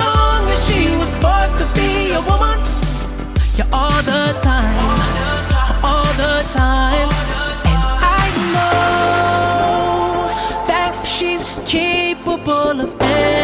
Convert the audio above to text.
young as she was supposed to be a woman. yeah, all the time, all the time. And I know that she's capable of anything.